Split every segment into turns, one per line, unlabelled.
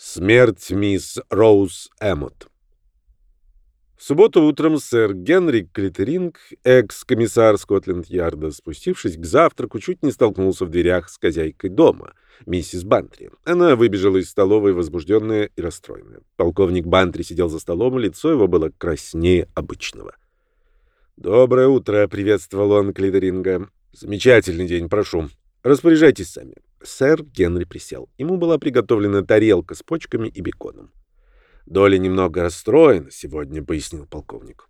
Смерть мисс Роуз Эммот. В субботу утром сэр Генри Клитеринг, экс-комиссар Скотленд-Ярда, спустившись к завтраку, чуть не столкнулся в дверях с хозяйкой дома, миссис Бантри. Она выбежала из столовой, возбужденная и расстроенная. Полковник Бантри сидел за столом, лицо его было краснее обычного. «Доброе утро», — приветствовал он Клитеринга. «Замечательный день, прошу. Распоряжайтесь сами». Сэр Генри присел. Ему была приготовлена тарелка с почками и беконом. «Доля немного расстроена сегодня», — пояснил полковник.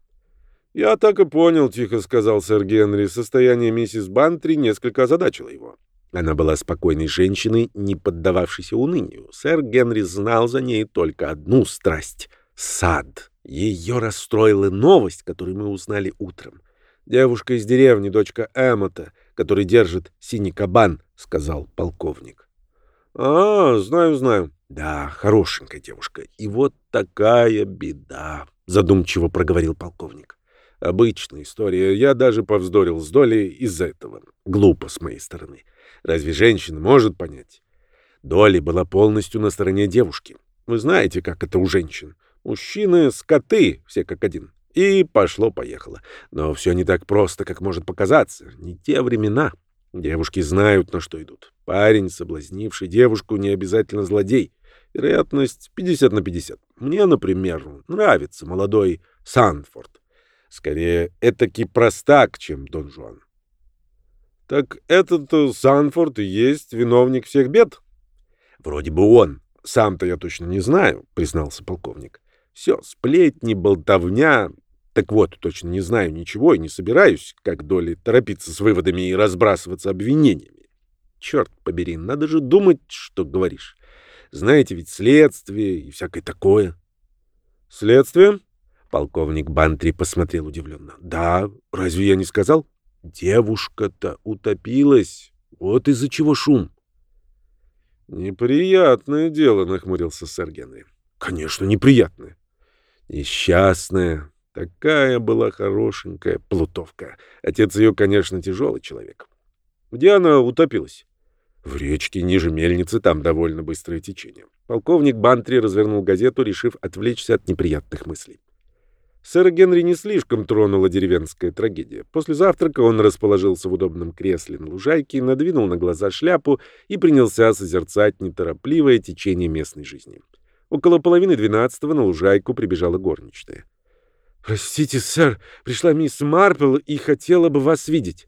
«Я так и понял», — тихо сказал сэр Генри. Состояние миссис Бантри несколько озадачило его. Она была спокойной женщиной, не поддававшейся унынию. Сэр Генри знал за ней только одну страсть — сад. Ее расстроила новость, которую мы узнали утром. Девушка из деревни, дочка Эмота, который держит синий кабан, — сказал полковник. — А, знаю, знаю. — Да, хорошенькая девушка. И вот такая беда, — задумчиво проговорил полковник. — Обычная история. Я даже повздорил с Долей из-за этого. Глупо с моей стороны. Разве женщина может понять? Доли была полностью на стороне девушки. Вы знаете, как это у женщин. Мужчины — скоты, все как один. И пошло-поехало. Но все не так просто, как может показаться. Не те времена. Девушки знают, на что идут. Парень, соблазнивший девушку, не обязательно злодей. Вероятность 50 на 50. Мне, например, нравится молодой Санфорд. Скорее, этакий простак, чем Дон Жуан. Так этот э, Санфорд и есть виновник всех бед? Вроде бы он. Сам-то я точно не знаю, признался полковник. Все, сплетни, болтовня, так вот, точно не знаю ничего и не собираюсь, как доли, торопиться с выводами и разбрасываться обвинениями. Черт побери, надо же думать, что говоришь. Знаете, ведь следствие и всякое такое. Следствие? Полковник Бантри посмотрел удивленно. Да, разве я не сказал? Девушка-то утопилась. Вот из-за чего шум. Неприятное дело, нахмурился сэр Генри. Конечно, неприятное. Несчастная, Такая была хорошенькая плутовка. Отец ее, конечно, тяжелый человек. Где она утопилась? В речке ниже мельницы, там довольно быстрое течение. Полковник Бантри развернул газету, решив отвлечься от неприятных мыслей. Сэра Генри не слишком тронула деревенская трагедия. После завтрака он расположился в удобном кресле на лужайке, надвинул на глаза шляпу и принялся созерцать неторопливое течение местной жизни. Около половины двенадцатого на лужайку прибежала горничная. «Простите, сэр, пришла мисс Марпл и хотела бы вас видеть».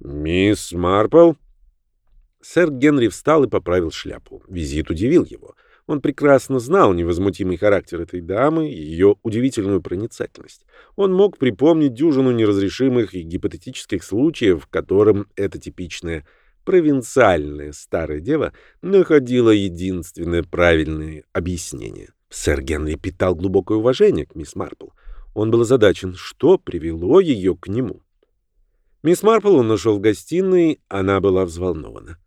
«Мисс Марпл?» Сэр Генри встал и поправил шляпу. Визит удивил его. Он прекрасно знал невозмутимый характер этой дамы и ее удивительную проницательность. Он мог припомнить дюжину неразрешимых и гипотетических случаев, в котором эта типичная провинциальная старая дева находила единственное правильное объяснение. Сэр Генри питал глубокое уважение к мисс Марпл. Он был озадачен, что привело ее к нему. Мисс Марпл он нашел в гостиной, она была взволнована.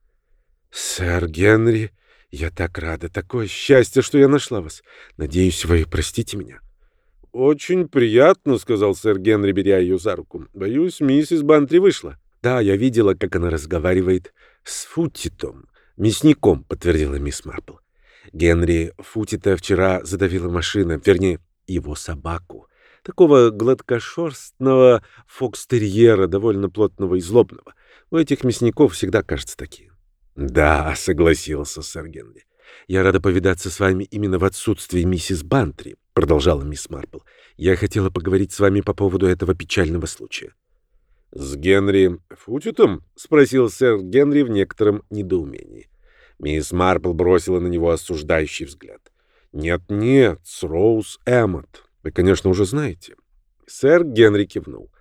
«Сэр Генри, я так рада, такое счастье, что я нашла вас. Надеюсь, вы простите меня». «Очень приятно», — сказал сэр Генри, беря ее за руку. «Боюсь, миссис Бантри вышла». «Да, я видела, как она разговаривает с Футитом, мясником», — подтвердила мисс Марпл. Генри Футита вчера задавила машина, вернее, его собаку такого гладкошерстного фокстерьера, довольно плотного и злобного. У этих мясников всегда, кажется, такие. — Да, — согласился сэр Генри. — Я рада повидаться с вами именно в отсутствии миссис Бантри, — продолжала мисс Марпл. — Я хотела поговорить с вами по поводу этого печального случая. — С Генри Футитом? — спросил сэр Генри в некотором недоумении. Мисс Марпл бросила на него осуждающий взгляд. «Нет-нет, с Роуз Эммот. Вы, конечно, уже знаете. Сэр Генри кивнул.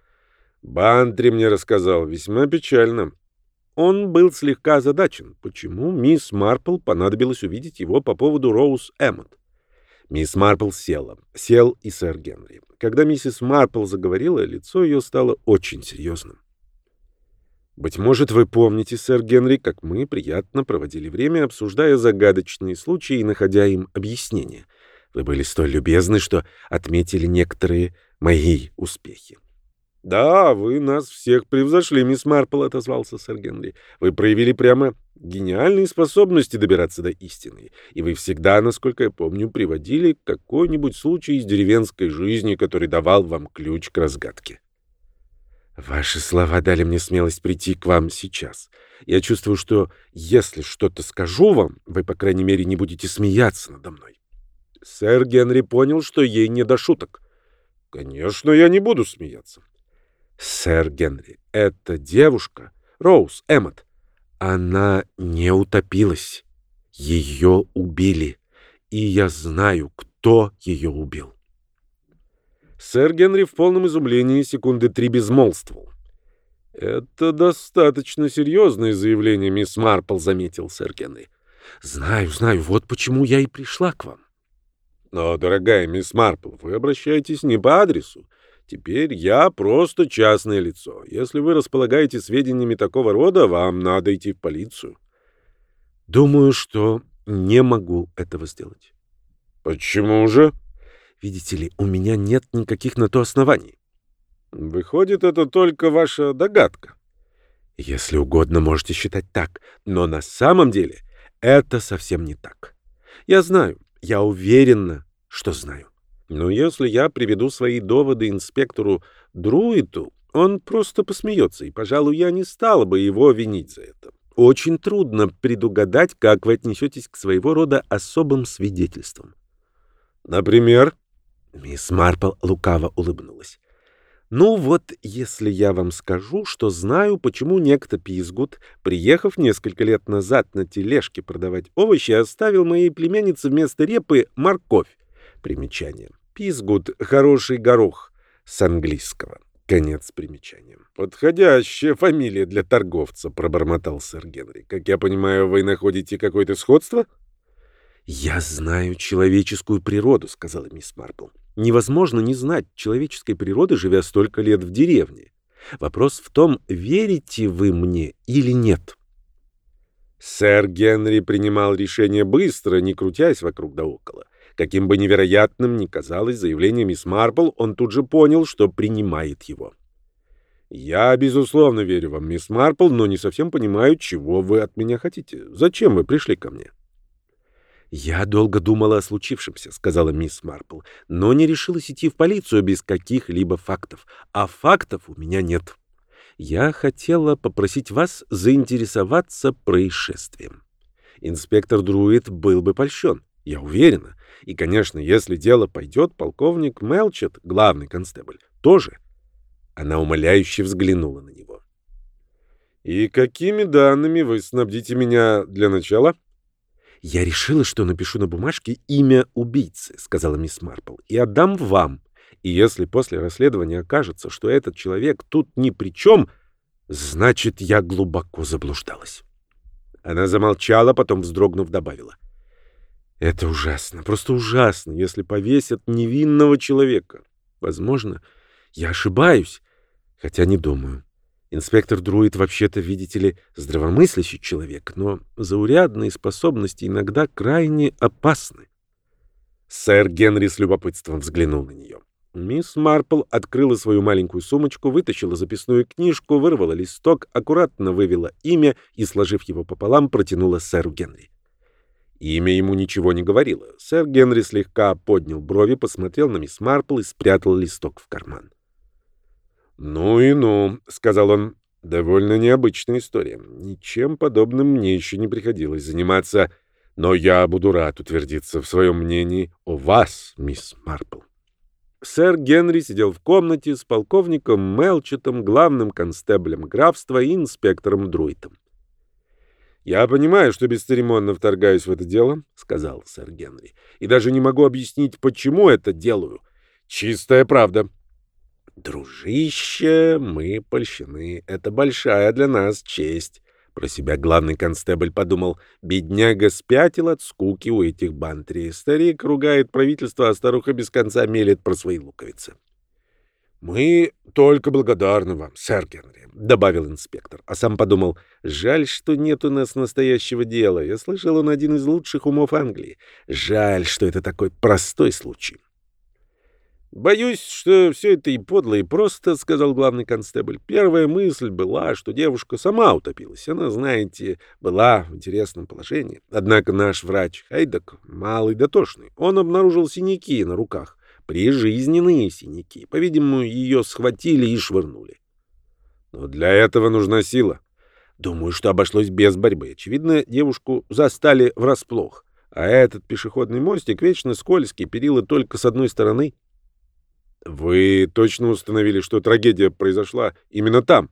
Бантри мне рассказал, весьма печально. Он был слегка озадачен, почему мисс Марпл понадобилось увидеть его по поводу Роуз Эммот. Мисс Марпл села. Сел и сэр Генри. Когда миссис Марпл заговорила, лицо ее стало очень серьезным. «Быть может, вы помните, сэр Генри, как мы приятно проводили время, обсуждая загадочные случаи и находя им объяснение. Вы были столь любезны, что отметили некоторые мои успехи. «Да, вы нас всех превзошли, мисс Марпл», — отозвался сэр Генри. «Вы проявили прямо гениальные способности добираться до истины, и вы всегда, насколько я помню, приводили какой-нибудь случай из деревенской жизни, который давал вам ключ к разгадке». «Ваши слова дали мне смелость прийти к вам сейчас. Я чувствую, что если что-то скажу вам, вы, по крайней мере, не будете смеяться надо мной». Сэр Генри понял, что ей не до шуток. «Конечно, я не буду смеяться. «Сэр Генри, эта девушка, Роуз Эммот, она не утопилась. Ее убили. И я знаю, кто ее убил». Сэр Генри в полном изумлении секунды три безмолвствовал. «Это достаточно серьезное заявление, мисс Марпл», — заметил сэр Генри. «Знаю, знаю, вот почему я и пришла к вам». «Но, дорогая мисс Марпл, вы обращаетесь не по адресу. Теперь я просто частное лицо. Если вы располагаете сведениями такого рода, вам надо идти в полицию. Думаю, что не могу этого сделать. Почему же? Видите ли, у меня нет никаких на то оснований. Выходит, это только ваша догадка. Если угодно, можете считать так, но на самом деле это совсем не так. Я знаю, я уверена, что знаю. Но если я приведу свои доводы инспектору Друиту, он просто посмеется, и, пожалуй, я не стала бы его винить за это. Очень трудно предугадать, как вы отнесетесь к своего рода особым свидетельствам. Например, мисс Марпл лукаво улыбнулась. Ну вот, если я вам скажу, что знаю, почему некто Пизгут, приехав несколько лет назад на тележке продавать овощи, оставил моей племяннице вместо репы морковь. Примечание. Пизгуд — хороший горох с английского. Конец примечания. «Подходящая фамилия для торговца», — пробормотал сэр Генри. «Как я понимаю, вы находите какое-то сходство?» «Я знаю человеческую природу», — сказала мисс Марпл. «Невозможно не знать человеческой природы, живя столько лет в деревне. Вопрос в том, верите вы мне или нет». Сэр Генри принимал решение быстро, не крутясь вокруг да около. Каким бы невероятным ни казалось заявление мисс Марпл, он тут же понял, что принимает его. «Я, безусловно, верю вам, мисс Марпл, но не совсем понимаю, чего вы от меня хотите. Зачем вы пришли ко мне?» «Я долго думала о случившемся», — сказала мисс Марпл, «но не решилась идти в полицию без каких-либо фактов. А фактов у меня нет. Я хотела попросить вас заинтересоваться происшествием. Инспектор Друид был бы польщен. Я уверена. И, конечно, если дело пойдет, полковник Мелчет, главный констебль, тоже. Она умоляюще взглянула на него. «И какими данными вы снабдите меня для начала?» «Я решила, что напишу на бумажке имя убийцы», — сказала мисс Марпл, — «и отдам вам. И если после расследования окажется, что этот человек тут ни при чем, значит, я глубоко заблуждалась». Она замолчала, потом, вздрогнув, добавила. — это ужасно, просто ужасно, если повесят невинного человека. Возможно, я ошибаюсь, хотя не думаю. Инспектор Друид вообще-то, видите ли, здравомыслящий человек, но заурядные способности иногда крайне опасны. Сэр Генри с любопытством взглянул на нее. Мисс Марпл открыла свою маленькую сумочку, вытащила записную книжку, вырвала листок, аккуратно вывела имя и, сложив его пополам, протянула сэру Генри. Имя ему ничего не говорило. Сэр Генри слегка поднял брови, посмотрел на мисс Марпл и спрятал листок в карман. «Ну и ну», — сказал он, — «довольно необычная история. Ничем подобным мне еще не приходилось заниматься, но я буду рад утвердиться в своем мнении о вас, мисс Марпл». Сэр Генри сидел в комнате с полковником Мелчетом, главным констеблем графства и инспектором Друитом. «Я понимаю, что бесцеремонно вторгаюсь в это дело», — сказал сэр Генри, «и даже не могу объяснить, почему это делаю. Чистая правда». «Дружище, мы польщены. Это большая для нас честь». Про себя главный констебль подумал, бедняга спятил от скуки у этих бантри. Старик ругает правительство, а старуха без конца мелет про свои луковицы. «Мы только благодарны вам, сэр Генри», — добавил инспектор, а сам подумал, «жаль, что нет у нас настоящего дела. Я слышал, он один из лучших умов Англии. Жаль, что это такой простой случай». «Боюсь, что все это и подло, и просто», — сказал главный констебль. «Первая мысль была, что девушка сама утопилась. Она, знаете, была в интересном положении. Однако наш врач Хайдак, малый дотошный, он обнаружил синяки на руках. Прижизненные синяки. По-видимому, ее схватили и швырнули. Но для этого нужна сила. Думаю, что обошлось без борьбы. Очевидно, девушку застали врасплох. А этот пешеходный мостик вечно скользкий, перила только с одной стороны — вы точно установили, что трагедия произошла именно там?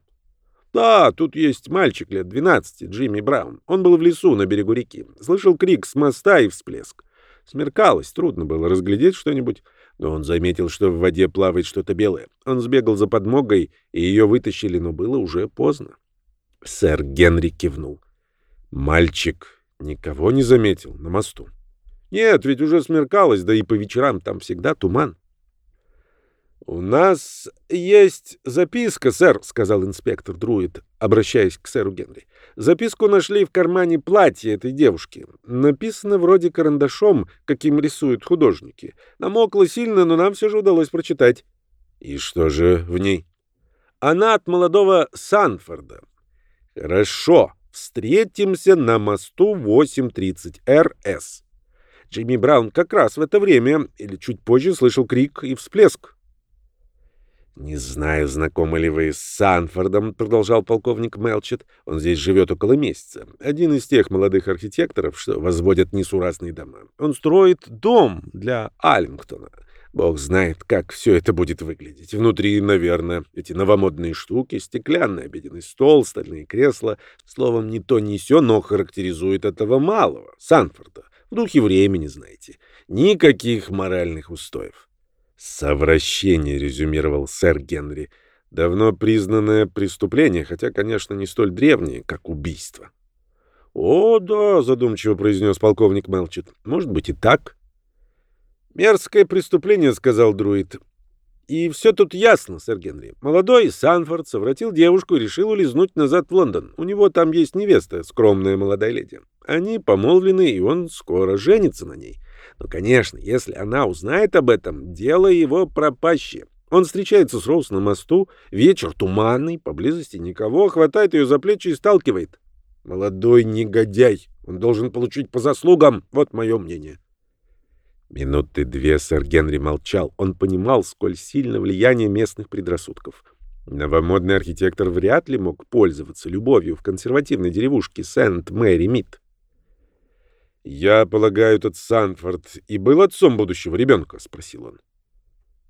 Да, тут есть мальчик лет 12, Джимми Браун. Он был в лесу на берегу реки. Слышал крик с моста и всплеск. Смеркалось, трудно было разглядеть что-нибудь, но он заметил, что в воде плавает что-то белое. Он сбегал за подмогой, и ее вытащили, но было уже поздно. Сэр Генри кивнул. Мальчик никого не заметил на мосту. Нет, ведь уже смеркалось, да и по вечерам там всегда туман. «У нас есть записка, сэр», — сказал инспектор Друид, обращаясь к сэру Генри. «Записку нашли в кармане платья этой девушки. Написано вроде карандашом, каким рисуют художники. Намокло сильно, но нам все же удалось прочитать». «И что же в ней?» «Она от молодого Санфорда». «Хорошо. Встретимся на мосту 8.30 РС». Джимми Браун как раз в это время или чуть позже слышал крик и всплеск. «Не знаю, знакомы ли вы с Санфордом», — продолжал полковник Мелчет. «Он здесь живет около месяца. Один из тех молодых архитекторов, что возводят несуразные дома. Он строит дом для Аллингтона. Бог знает, как все это будет выглядеть. Внутри, наверное, эти новомодные штуки, стеклянный обеденный стол, стальные кресла. Словом, не то не сё, но характеризует этого малого, Санфорда. В духе времени, знаете. Никаких моральных устоев. «Совращение», — резюмировал сэр Генри. «Давно признанное преступление, хотя, конечно, не столь древнее, как убийство». «О, да», — задумчиво произнес полковник Мелчит. «Может быть и так». «Мерзкое преступление», — сказал друид. «И все тут ясно, сэр Генри. Молодой Санфорд совратил девушку и решил улизнуть назад в Лондон. У него там есть невеста, скромная молодая леди. Они помолвлены, и он скоро женится на ней. Но, конечно, если она узнает об этом, дело его пропащее. Он встречается с Роуз на мосту, вечер туманный, поблизости никого, хватает ее за плечи и сталкивает. Молодой негодяй, он должен получить по заслугам, вот мое мнение. Минуты две сэр Генри молчал. Он понимал, сколь сильно влияние местных предрассудков. Новомодный архитектор вряд ли мог пользоваться любовью в консервативной деревушке Сент-Мэри-Мид. «Я полагаю, этот Санфорд и был отцом будущего ребенка?» — спросил он.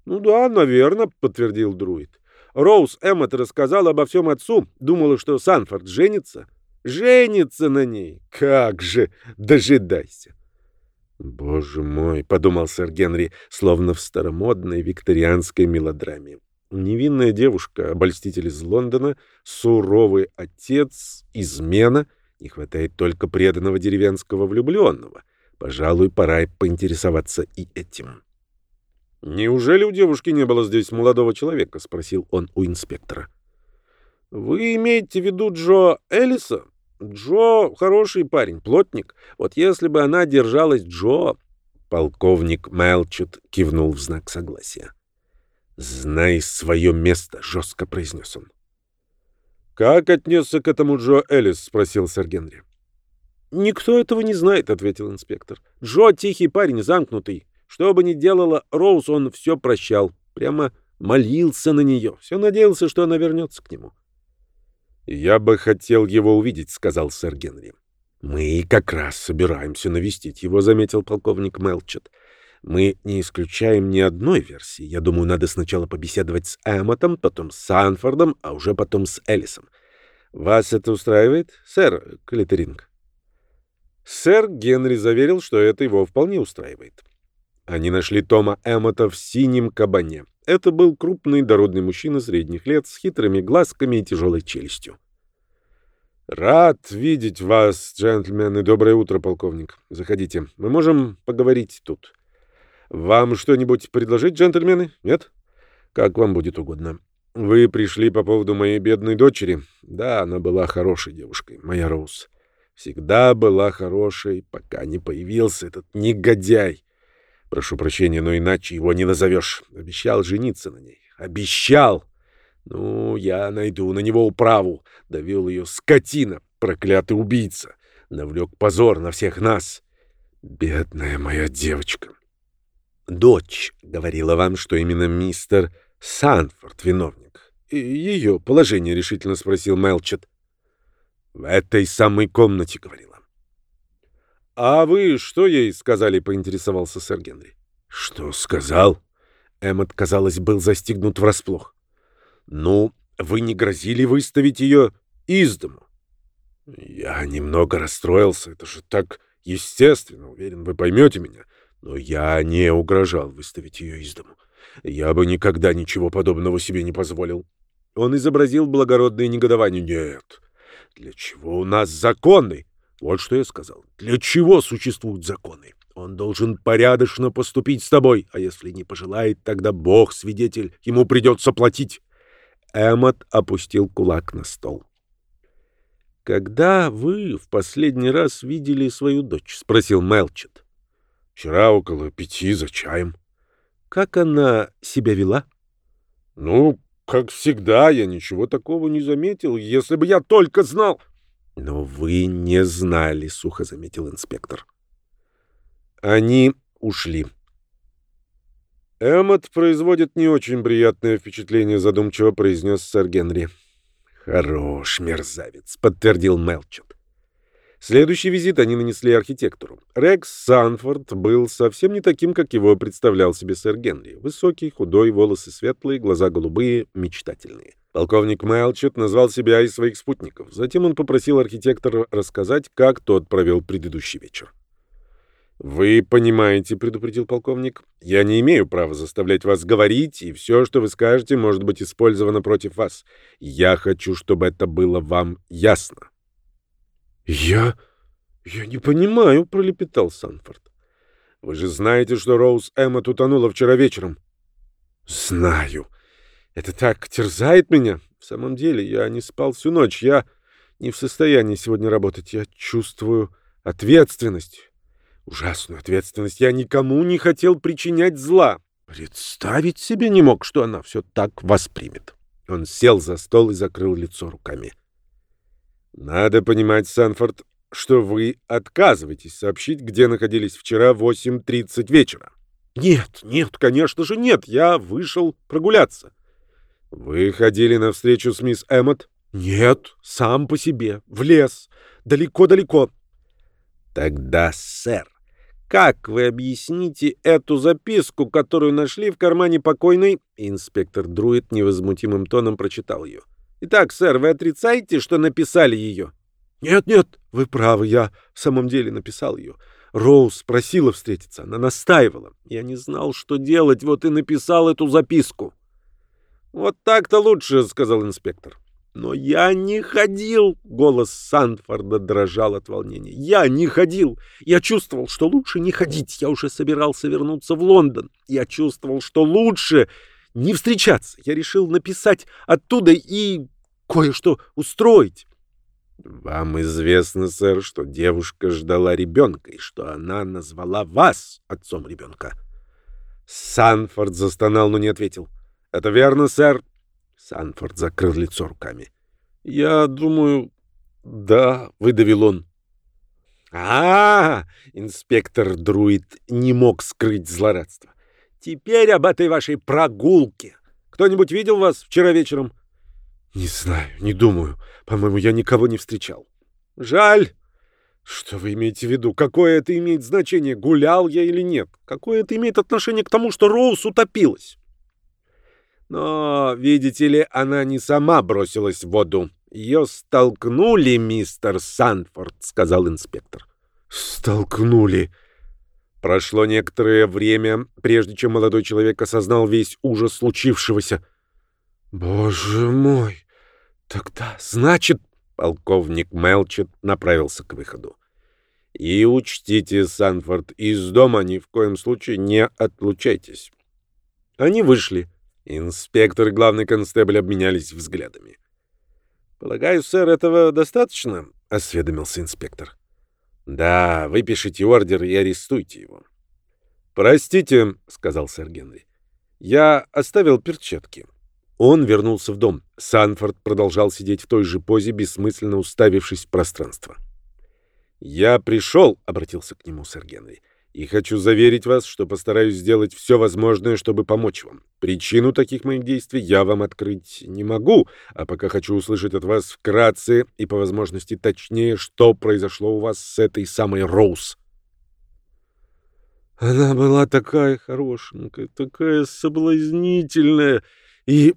«Ну да, наверное», — подтвердил друид. Роуз Эммот рассказала обо всем отцу, думала, что Санфорд женится. Женится на ней! Как же! Дожидайся! «Боже мой!» — подумал сэр Генри, словно в старомодной викторианской мелодраме. Невинная девушка, обольститель из Лондона, суровый отец, измена — не хватает только преданного деревенского влюбленного. Пожалуй, пора поинтересоваться и этим. «Неужели у девушки не было здесь молодого человека?» — спросил он у инспектора. «Вы имеете в виду Джо Эллиса? Джо — хороший парень, плотник. Вот если бы она держалась Джо...» Полковник Мелчет кивнул в знак согласия. «Знай свое место», — жестко произнес он. «Как отнесся к этому Джо Эллис?» — спросил сэр Генри. «Никто этого не знает», — ответил инспектор. «Джо — тихий парень, замкнутый. Что бы ни делала Роуз, он все прощал. Прямо молился на нее. Все надеялся, что она вернется к нему». «Я бы хотел его увидеть», — сказал сэр Генри. «Мы как раз собираемся навестить его», — заметил полковник Мелчет. Мы не исключаем ни одной версии. Я думаю, надо сначала побеседовать с Эммотом, потом с Санфордом, а уже потом с Эллисом. Вас это устраивает, сэр Клитеринг? Сэр Генри заверил, что это его вполне устраивает. Они нашли Тома Эммота в синем кабане. Это был крупный дородный мужчина средних лет с хитрыми глазками и тяжелой челюстью. «Рад видеть вас, джентльмены. Доброе утро, полковник. Заходите. Мы можем поговорить тут». Вам что-нибудь предложить, джентльмены? Нет? Как вам будет угодно. Вы пришли по поводу моей бедной дочери. Да, она была хорошей девушкой, моя Роуз. Всегда была хорошей, пока не появился этот негодяй. Прошу прощения, но иначе его не назовешь. Обещал жениться на ней. Обещал! Ну, я найду на него управу. Довел ее скотина, проклятый убийца. Навлек позор на всех нас. Бедная моя девочка. Дочь говорила вам, что именно мистер Санфорд виновник. Ее положение решительно спросил Мелчет. В этой самой комнате говорила. А вы что ей сказали, поинтересовался сэр Генри. Что сказал? Эммот, казалось, был застигнут врасплох. Ну, вы не грозили выставить ее из дому? Я немного расстроился, это же так естественно, уверен, вы поймете меня. Но я не угрожал выставить ее из дому. Я бы никогда ничего подобного себе не позволил. Он изобразил благородное негодование. Нет, для чего у нас законы? Вот что я сказал. Для чего существуют законы? Он должен порядочно поступить с тобой, а если не пожелает, тогда Бог свидетель, ему придется платить. Эммот опустил кулак на стол. «Когда вы в последний раз видели свою дочь?» — спросил Мелчет. «Вчера около пяти за чаем». «Как она себя вела?» «Ну, как всегда, я ничего такого не заметил, если бы я только знал...» «Но вы не знали», — сухо заметил инспектор. Они ушли. «Эммот производит не очень приятное впечатление», — задумчиво произнес сэр Генри. «Хорош, мерзавец», — подтвердил Мелчет. Следующий визит они нанесли архитектору. Рекс Санфорд был совсем не таким, как его представлял себе сэр Генри. Высокий, худой, волосы светлые, глаза голубые, мечтательные. Полковник Мелчет назвал себя и своих спутников. Затем он попросил архитектора рассказать, как тот провел предыдущий вечер. «Вы понимаете», — предупредил полковник, — «я не имею права заставлять вас говорить, и все, что вы скажете, может быть использовано против вас. Я хочу, чтобы это было вам ясно». «Я... я не понимаю», — пролепетал Санфорд. «Вы же знаете, что Роуз Эммот утонула вчера вечером?» «Знаю. Это так терзает меня. В самом деле, я не спал всю ночь. Я не в состоянии сегодня работать. Я чувствую ответственность». Ужасную ответственность. Я никому не хотел причинять зла. Представить себе не мог, что она все так воспримет. Он сел за стол и закрыл лицо руками. Надо понимать, Санфорд, что вы отказываетесь сообщить, где находились вчера в 8.30 вечера. Нет, нет, конечно же нет. Я вышел прогуляться. Вы ходили на встречу с мисс Эммот? Нет, сам по себе, в лес, далеко-далеко. Тогда, сэр, как вы объясните эту записку, которую нашли в кармане покойной? Инспектор Друид невозмутимым тоном прочитал ее. Итак, сэр, вы отрицаете, что написали ее? Нет, нет, вы правы, я в самом деле написал ее. Роуз просила встретиться, она настаивала. Я не знал, что делать, вот и написал эту записку. Вот так-то лучше, сказал инспектор. «Но я не ходил!» — голос Санфорда дрожал от волнения. «Я не ходил! Я чувствовал, что лучше не ходить. Я уже собирался вернуться в Лондон. Я чувствовал, что лучше не встречаться. Я решил написать оттуда и кое-что устроить». «Вам известно, сэр, что девушка ждала ребенка и что она назвала вас отцом ребенка?» Санфорд застонал, но не ответил. «Это верно, сэр. Санфорд закрыл лицо руками. «Я думаю, да», — выдавил он. а, -а, -а инспектор Друид не мог скрыть злорадство. «Теперь об этой вашей прогулке. Кто-нибудь видел вас вчера вечером?» «Не знаю, не думаю. По-моему, я никого не встречал». «Жаль. Что вы имеете в виду? Какое это имеет значение, гулял я или нет? Какое это имеет отношение к тому, что Роуз утопилась?» Но, видите ли, она не сама бросилась в воду. Ее столкнули, мистер Санфорд, сказал инспектор. Столкнули. Прошло некоторое время, прежде чем молодой человек осознал весь ужас случившегося. Боже мой! Тогда, значит, полковник Мелчет направился к выходу. И учтите, Санфорд, из дома ни в коем случае не отлучайтесь. Они вышли. Инспектор и главный констебль обменялись взглядами. «Полагаю, сэр, этого достаточно?» — осведомился инспектор. «Да, выпишите ордер и арестуйте его». «Простите», — сказал сэр Генри. «Я оставил перчатки». Он вернулся в дом. Санфорд продолжал сидеть в той же позе, бессмысленно уставившись в пространство. «Я пришел», — обратился к нему сэр Генри, — «и хочу заверить вас, что постараюсь сделать все возможное, чтобы помочь вам. Причину таких моих действий я вам открыть не могу, а пока хочу услышать от вас вкратце и по возможности точнее, что произошло у вас с этой самой Роуз». Она была такая хорошенькая, такая соблазнительная, и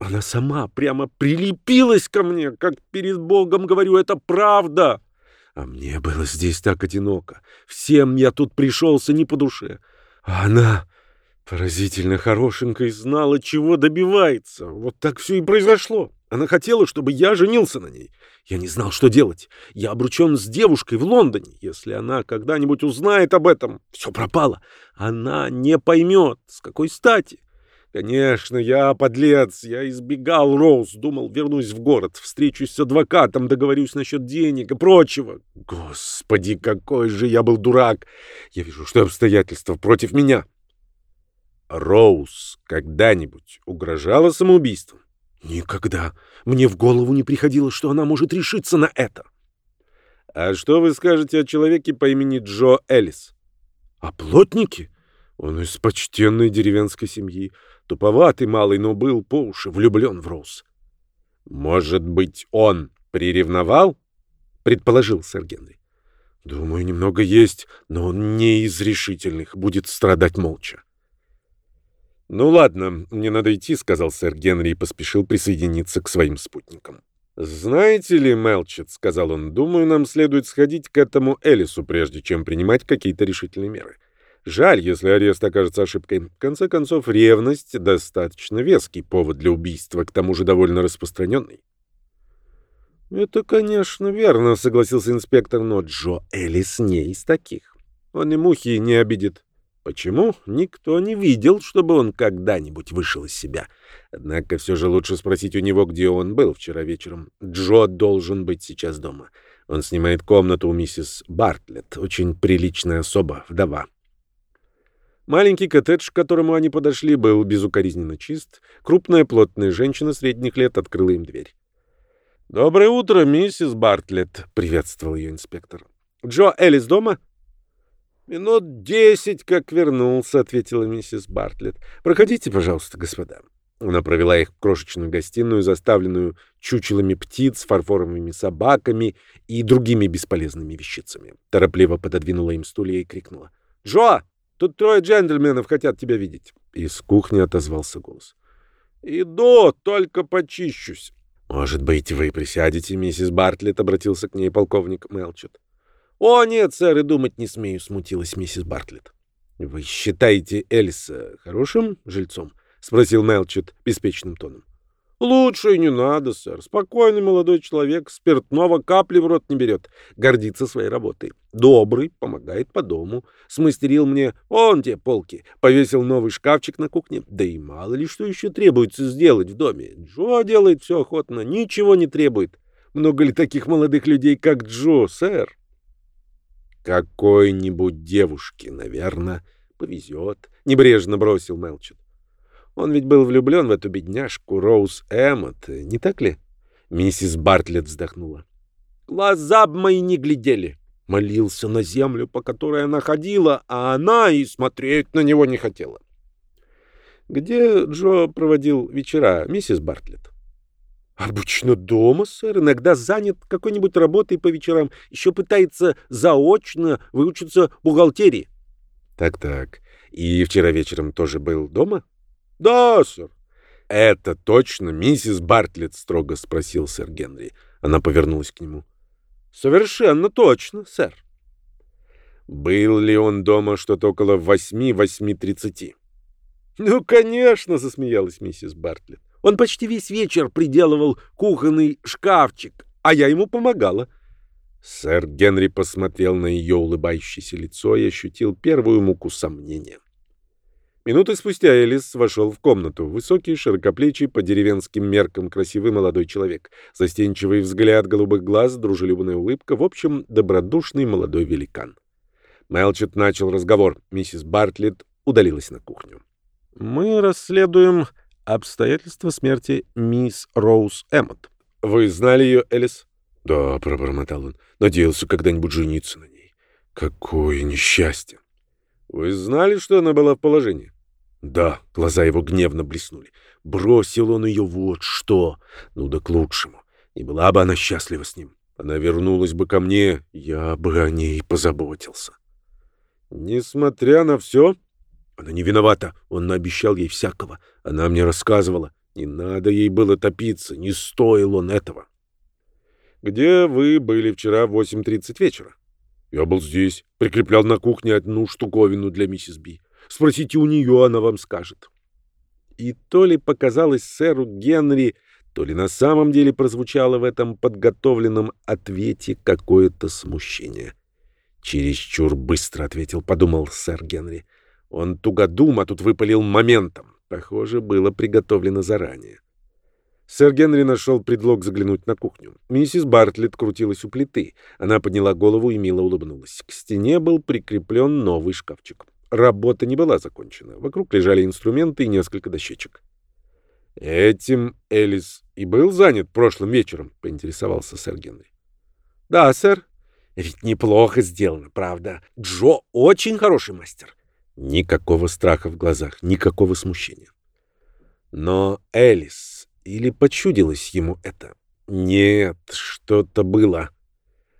она сама прямо прилепилась ко мне, как перед Богом говорю, это правда. А мне было здесь так одиноко. Всем я тут пришелся не по душе. А она поразительно хорошенькая и знала, чего добивается. Вот так все и произошло. Она хотела, чтобы я женился на ней. Я не знал, что делать. Я обручен с девушкой в Лондоне. Если она когда-нибудь узнает об этом, все пропало. Она не поймет, с какой стати. Конечно, я подлец, я избегал Роуз, думал, вернусь в город, встречусь с адвокатом, договорюсь насчет денег и прочего. Господи, какой же я был дурак! Я вижу, что обстоятельства против меня. Роуз когда-нибудь угрожала самоубийством? Никогда. Мне в голову не приходило, что она может решиться на это. А что вы скажете о человеке по имени Джо Эллис? О плотнике? Он из почтенной деревенской семьи. Туповатый малый, но был по уши влюблен в Роуз. Может быть, он приревновал? Предположил сэр Генри. Думаю, немного есть, но он не из решительных, будет страдать молча. «Ну ладно, мне надо идти», — сказал сэр Генри и поспешил присоединиться к своим спутникам. «Знаете ли, Мелчет», — сказал он, — «думаю, нам следует сходить к этому Элису, прежде чем принимать какие-то решительные меры. Жаль, если арест окажется ошибкой. В конце концов, ревность — достаточно веский повод для убийства, к тому же довольно распространенный». «Это, конечно, верно», — согласился инспектор, но Джо Элис не из таких. Он и мухи не обидит. Почему? Никто не видел, чтобы он когда-нибудь вышел из себя. Однако все же лучше спросить у него, где он был вчера вечером. Джо должен быть сейчас дома. Он снимает комнату у миссис Бартлетт, очень приличная особа, вдова. Маленький коттедж, к которому они подошли, был безукоризненно чист. Крупная плотная женщина средних лет открыла им дверь. «Доброе утро, миссис Бартлетт», — приветствовал ее инспектор. «Джо Элис дома?» «Минут десять, как вернулся», — ответила миссис Бартлетт. «Проходите, пожалуйста, господа». Она провела их в крошечную гостиную, заставленную чучелами птиц, фарфоровыми собаками и другими бесполезными вещицами. Торопливо пододвинула им стулья и крикнула. «Джо, тут трое джентльменов хотят тебя видеть». Из кухни отозвался голос. «Иду, только почищусь». «Может быть, вы присядете, миссис Бартлетт?» — обратился к ней полковник Мелчет. «О, нет, сэр, и думать не смею», — смутилась миссис Бартлетт. «Вы считаете Элиса хорошим жильцом?» — спросил Мелчет беспечным тоном. «Лучше и не надо, сэр. Спокойный молодой человек, спиртного капли в рот не берет, гордится своей работой. Добрый, помогает по дому. Смастерил мне вон те полки, повесил новый шкафчик на кухне. Да и мало ли что еще требуется сделать в доме. Джо делает все охотно, ничего не требует. Много ли таких молодых людей, как Джо, сэр?» Какой-нибудь девушке, наверное, повезет, — небрежно бросил Мелчет. Он ведь был влюблен в эту бедняжку Роуз Эммот, не так ли? Миссис Бартлетт вздохнула. Глаза б мои не глядели. Молился на землю, по которой она ходила, а она и смотреть на него не хотела. Где Джо проводил вечера, миссис Бартлетт? Обычно дома, сэр. Иногда занят какой-нибудь работой по вечерам. Еще пытается заочно выучиться бухгалтерии. Так-так. И вчера вечером тоже был дома? Да, сэр. Это точно миссис Бартлетт? Строго спросил сэр Генри. Она повернулась к нему. Совершенно точно, сэр. Был ли он дома что-то около восьми-восьми тридцати? Ну, конечно, засмеялась миссис Бартлетт. Он почти весь вечер приделывал кухонный шкафчик, а я ему помогала. Сэр Генри посмотрел на ее улыбающееся лицо и ощутил первую муку сомнения. Минуты спустя Элис вошел в комнату. Высокий, широкоплечий, по деревенским меркам красивый молодой человек. Застенчивый взгляд голубых глаз, дружелюбная улыбка. В общем, добродушный молодой великан. Мелчет начал разговор. Миссис Бартлетт удалилась на кухню. «Мы расследуем обстоятельства смерти мисс Роуз Эммот. Вы знали ее, Элис?» «Да», — пробормотал он. «Надеялся когда-нибудь жениться на ней. Какое несчастье!» «Вы знали, что она была в положении?» «Да», — глаза его гневно блеснули. «Бросил он ее вот что! Ну да к лучшему. И была бы она счастлива с ним. Она вернулась бы ко мне, я бы о ней позаботился». «Несмотря на все...» Она не виновата. Он наобещал ей всякого. Она мне рассказывала. Не надо ей было топиться. Не стоил он этого. «Где вы были вчера в 8.30 вечера?» «Я был здесь. Прикреплял на кухне одну штуковину для миссис Би. Спросите у нее, она вам скажет». И то ли показалось сэру Генри, то ли на самом деле прозвучало в этом подготовленном ответе какое-то смущение. «Чересчур быстро», — ответил, подумал сэр Генри. Он тугодум, а тут выпалил моментом. Похоже, было приготовлено заранее. Сэр Генри нашел предлог заглянуть на кухню. Миссис Бартлетт крутилась у плиты. Она подняла голову и мило улыбнулась. К стене был прикреплен новый шкафчик. Работа не была закончена. Вокруг лежали инструменты и несколько дощечек. «Этим Элис и был занят прошлым вечером?» — поинтересовался сэр Генри. «Да, сэр. Ведь неплохо сделано, правда. Джо очень хороший мастер». Никакого страха в глазах, никакого смущения. Но Элис или почудилось ему это? Нет, что-то было.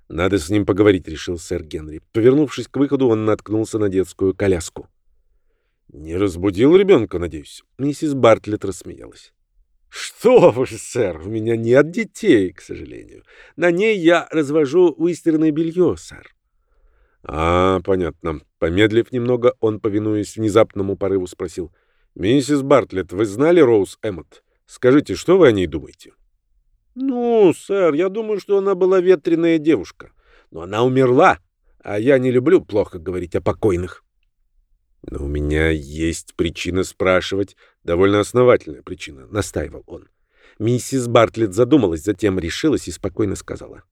Надо с ним поговорить, решил сэр Генри. Повернувшись к выходу, он наткнулся на детскую коляску. Не разбудил ребенка, надеюсь. Миссис Бартлетт рассмеялась. «Что вы, сэр, у меня нет детей, к сожалению. На ней я развожу выстиранное белье, сэр». «А, понятно». Помедлив немного, он, повинуясь внезапному порыву, спросил. «Миссис Бартлетт, вы знали Роуз Эммот? Скажите, что вы о ней думаете?» «Ну, сэр, я думаю, что она была ветреная девушка. Но она умерла, а я не люблю плохо говорить о покойных». «Но у меня есть причина спрашивать, довольно основательная причина», — настаивал он. Миссис Бартлетт задумалась, затем решилась и спокойно сказала.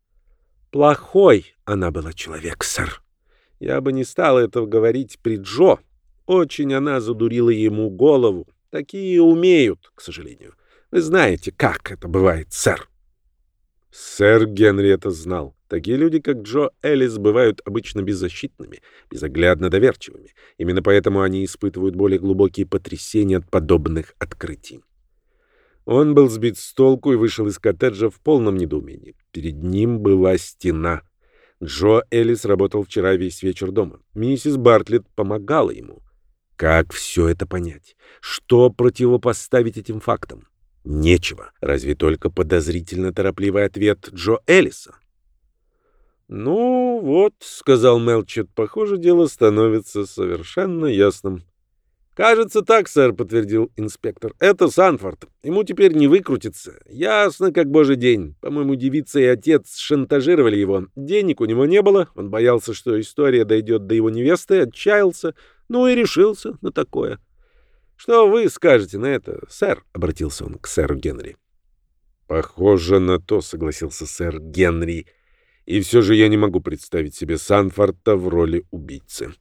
«Плохой она была человек, сэр. Я бы не стал этого говорить при Джо. Очень она задурила ему голову. Такие умеют, к сожалению. Вы знаете, как это бывает, сэр. Сэр Генри это знал. Такие люди, как Джо Эллис, бывают обычно беззащитными, безоглядно доверчивыми. Именно поэтому они испытывают более глубокие потрясения от подобных открытий. Он был сбит с толку и вышел из коттеджа в полном недоумении. Перед ним была стена. Джо Эллис работал вчера весь вечер дома. Миссис Бартлетт помогала ему. Как все это понять? Что противопоставить этим фактам? Нечего, разве только подозрительно торопливый ответ Джо Эллиса. «Ну вот», — сказал Мелчет, — «похоже, дело становится совершенно ясным». «Кажется так, сэр», — подтвердил инспектор. «Это Санфорд. Ему теперь не выкрутиться. Ясно, как божий день. По-моему, девица и отец шантажировали его. Денег у него не было. Он боялся, что история дойдет до его невесты, отчаялся. Ну и решился на такое. «Что вы скажете на это, сэр?» — обратился он к сэру Генри. «Похоже на то», — согласился сэр Генри. «И все же я не могу представить себе Санфорта в роли убийцы».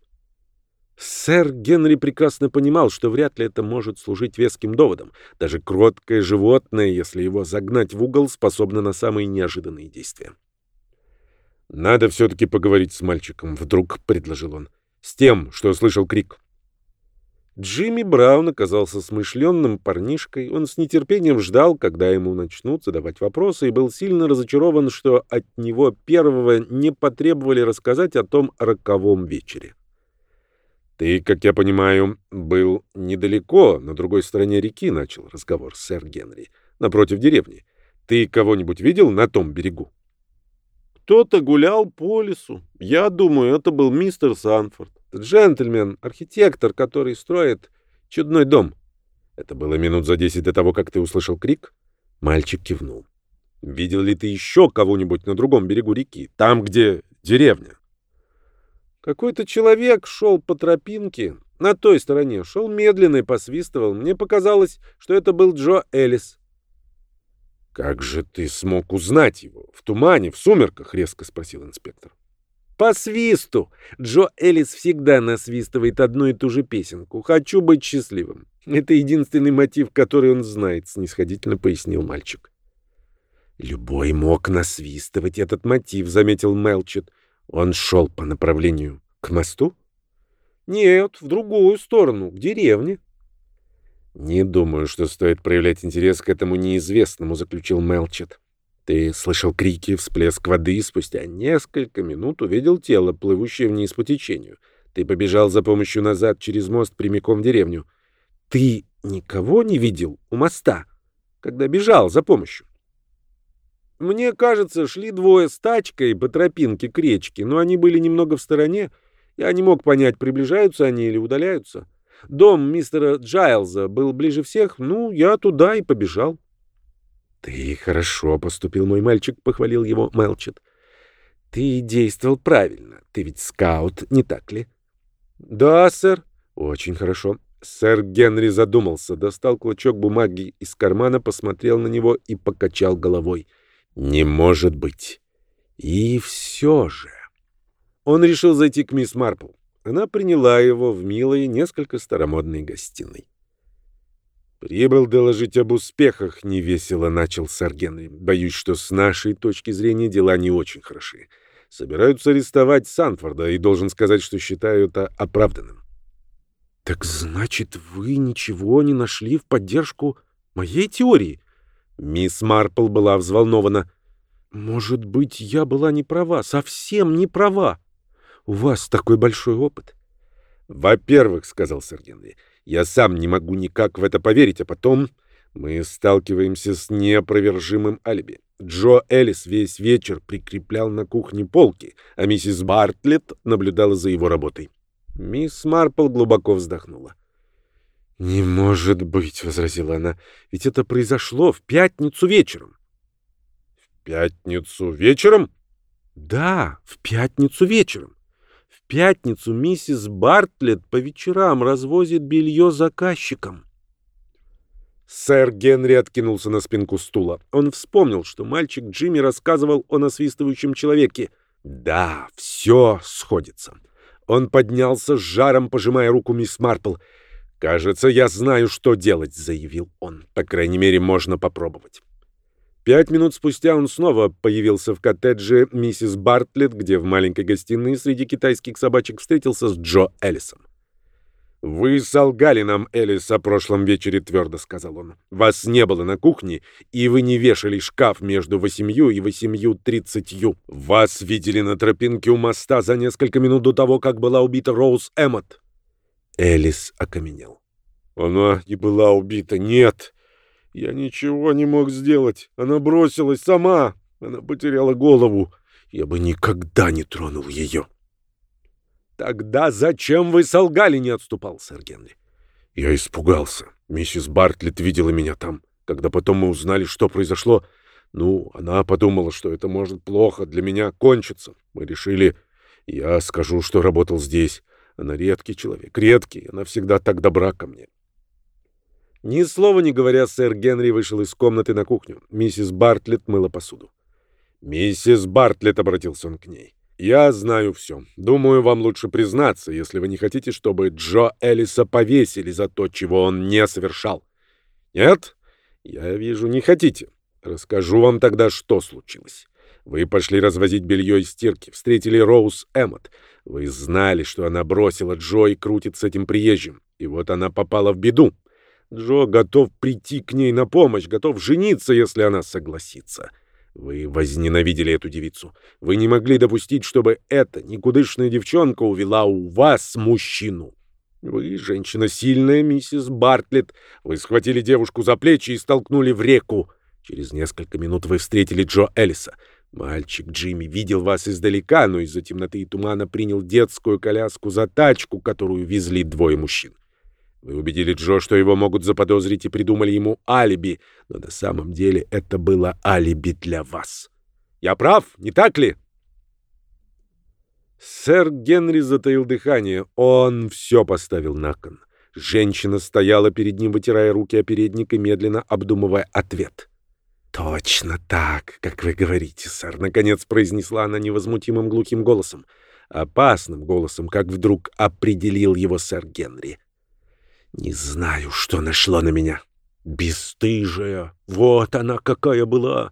Сэр Генри прекрасно понимал, что вряд ли это может служить веским доводом. Даже кроткое животное, если его загнать в угол, способно на самые неожиданные действия. «Надо все-таки поговорить с мальчиком», — вдруг предложил он. «С тем, что слышал крик». Джимми Браун оказался смышленным парнишкой. Он с нетерпением ждал, когда ему начнут задавать вопросы, и был сильно разочарован, что от него первого не потребовали рассказать о том роковом вечере. «Ты, как я понимаю, был недалеко, на другой стороне реки», — начал разговор сэр Генри, — «напротив деревни. Ты кого-нибудь видел на том берегу?» «Кто-то гулял по лесу. Я думаю, это был мистер Санфорд. Джентльмен, архитектор, который строит чудной дом. Это было минут за десять до того, как ты услышал крик? Мальчик кивнул. Видел ли ты еще кого-нибудь на другом берегу реки, там, где деревня? Какой-то человек шел по тропинке, на той стороне, шел медленно и посвистывал. Мне показалось, что это был Джо Эллис. «Как же ты смог узнать его? В тумане, в сумерках?» — резко спросил инспектор. По свисту. Джо Эллис всегда насвистывает одну и ту же песенку. «Хочу быть счастливым». Это единственный мотив, который он знает, снисходительно пояснил мальчик. Любой мог насвистывать этот мотив, заметил Мелчет. Он шел по направлению к мосту? Нет, в другую сторону, к деревне. Не думаю, что стоит проявлять интерес к этому неизвестному, заключил Мелчет. Ты слышал крики, всплеск воды, и спустя несколько минут увидел тело, плывущее вниз по течению. Ты побежал за помощью назад через мост прямиком в деревню. Ты никого не видел у моста, когда бежал за помощью? Мне кажется, шли двое с тачкой по тропинке к речке, но они были немного в стороне. Я не мог понять, приближаются они или удаляются. Дом мистера Джайлза был ближе всех, ну, я туда и побежал. «Ты хорошо поступил, мой мальчик», — похвалил его Мелчет. «Ты действовал правильно. Ты ведь скаут, не так ли?» «Да, сэр». «Очень хорошо». Сэр Генри задумался, достал клочок бумаги из кармана, посмотрел на него и покачал головой. «Не может быть». И все же... Он решил зайти к мисс Марпл. Она приняла его в милой, несколько старомодной гостиной. «Прибыл доложить об успехах», — невесело начал сэр Генри. «Боюсь, что с нашей точки зрения дела не очень хороши. Собираются арестовать Санфорда, и должен сказать, что считаю это оправданным». «Так значит, вы ничего не нашли в поддержку моей теории?» Мисс Марпл была взволнована. «Может быть, я была не права, совсем не права. У вас такой большой опыт». «Во-первых, — сказал сэр Генри, — я сам не могу никак в это поверить, а потом мы сталкиваемся с неопровержимым алиби. Джо Эллис весь вечер прикреплял на кухне полки, а миссис Бартлетт наблюдала за его работой. Мисс Марпл глубоко вздохнула. «Не может быть», — возразила она, — «ведь это произошло в пятницу вечером». «В пятницу вечером?» «Да, в пятницу вечером пятницу миссис Бартлетт по вечерам развозит белье заказчикам. Сэр Генри откинулся на спинку стула. Он вспомнил, что мальчик Джимми рассказывал о насвистывающем человеке. Да, все сходится. Он поднялся с жаром, пожимая руку мисс Марпл. «Кажется, я знаю, что делать», — заявил он. «По крайней мере, можно попробовать». Пять минут спустя он снова появился в коттедже миссис Бартлетт, где в маленькой гостиной среди китайских собачек встретился с Джо Эллисом. «Вы солгали нам, Элис, о прошлом вечере», — твердо сказал он. «Вас не было на кухне, и вы не вешали шкаф между восемью и восемью тридцатью. Вас видели на тропинке у моста за несколько минут до того, как была убита Роуз Эммот». Элис окаменел. «Она не была убита, нет. Я ничего не мог сделать. Она бросилась сама. Она потеряла голову. Я бы никогда не тронул ее. «Тогда зачем вы солгали?» — не отступал сэр Генри. Я испугался. Миссис Бартлетт видела меня там. Когда потом мы узнали, что произошло, ну, она подумала, что это может плохо для меня кончиться. Мы решили, я скажу, что работал здесь. Она редкий человек, редкий. Она всегда так добра ко мне. Ни слова не говоря, сэр Генри вышел из комнаты на кухню. Миссис Бартлетт мыла посуду. «Миссис Бартлетт», — обратился он к ней, — «я знаю все. Думаю, вам лучше признаться, если вы не хотите, чтобы Джо Эллиса повесили за то, чего он не совершал. Нет? Я вижу, не хотите. Расскажу вам тогда, что случилось. Вы пошли развозить белье из стирки, встретили Роуз Эммот. Вы знали, что она бросила Джо и крутит с этим приезжим. И вот она попала в беду. Джо готов прийти к ней на помощь, готов жениться, если она согласится. Вы возненавидели эту девицу. Вы не могли допустить, чтобы эта никудышная девчонка увела у вас мужчину. Вы, женщина сильная, миссис Бартлетт. Вы схватили девушку за плечи и столкнули в реку. Через несколько минут вы встретили Джо Эллиса. Мальчик Джимми видел вас издалека, но из-за темноты и тумана принял детскую коляску за тачку, которую везли двое мужчин. Вы убедили Джо, что его могут заподозрить и придумали ему алиби, но на самом деле это было алиби для вас. Я прав, не так ли? Сэр Генри затаил дыхание. Он все поставил на кон. Женщина стояла перед ним, вытирая руки о передник и медленно обдумывая ответ. «Точно так, как вы говорите, сэр», — наконец произнесла она невозмутимым глухим голосом. опасным голосом, как вдруг определил его сэр Генри. Не знаю, что нашло на меня. Бесстыжая, вот она какая была.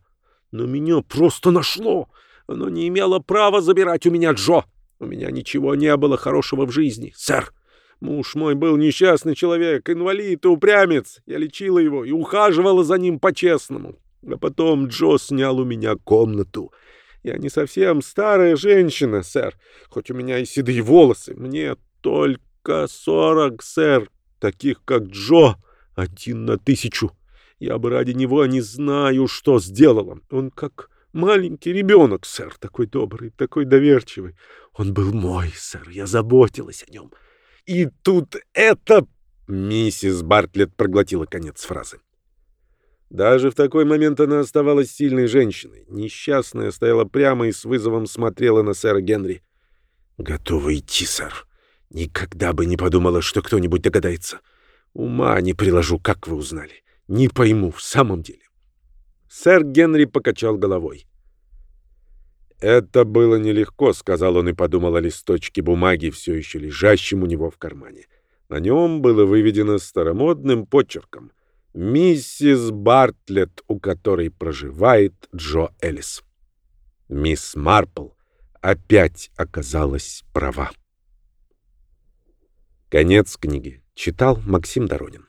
Но меня просто нашло. Оно не имело права забирать у меня Джо. У меня ничего не было хорошего в жизни, сэр. Муж мой был несчастный человек, инвалид и упрямец. Я лечила его и ухаживала за ним по-честному. А потом Джо снял у меня комнату. Я не совсем старая женщина, сэр, хоть у меня и седые волосы. Мне только сорок, сэр, таких как Джо, один на тысячу. Я бы ради него не знаю, что сделала. Он как маленький ребенок, сэр, такой добрый, такой доверчивый. Он был мой, сэр, я заботилась о нем. И тут это... Миссис Бартлетт проглотила конец фразы. Даже в такой момент она оставалась сильной женщиной. Несчастная стояла прямо и с вызовом смотрела на сэра Генри. «Готова идти, сэр. Никогда бы не подумала, что кто-нибудь догадается. Ума не приложу, как вы узнали. Не пойму, в самом деле». Сэр Генри покачал головой. «Это было нелегко», — сказал он и подумал о листочке бумаги, все еще лежащем у него в кармане. На нем было выведено старомодным почерком «Миссис Бартлетт, у которой проживает Джо Эллис». Мисс Марпл опять оказалась права. Конец книги. Читал Максим Доронин.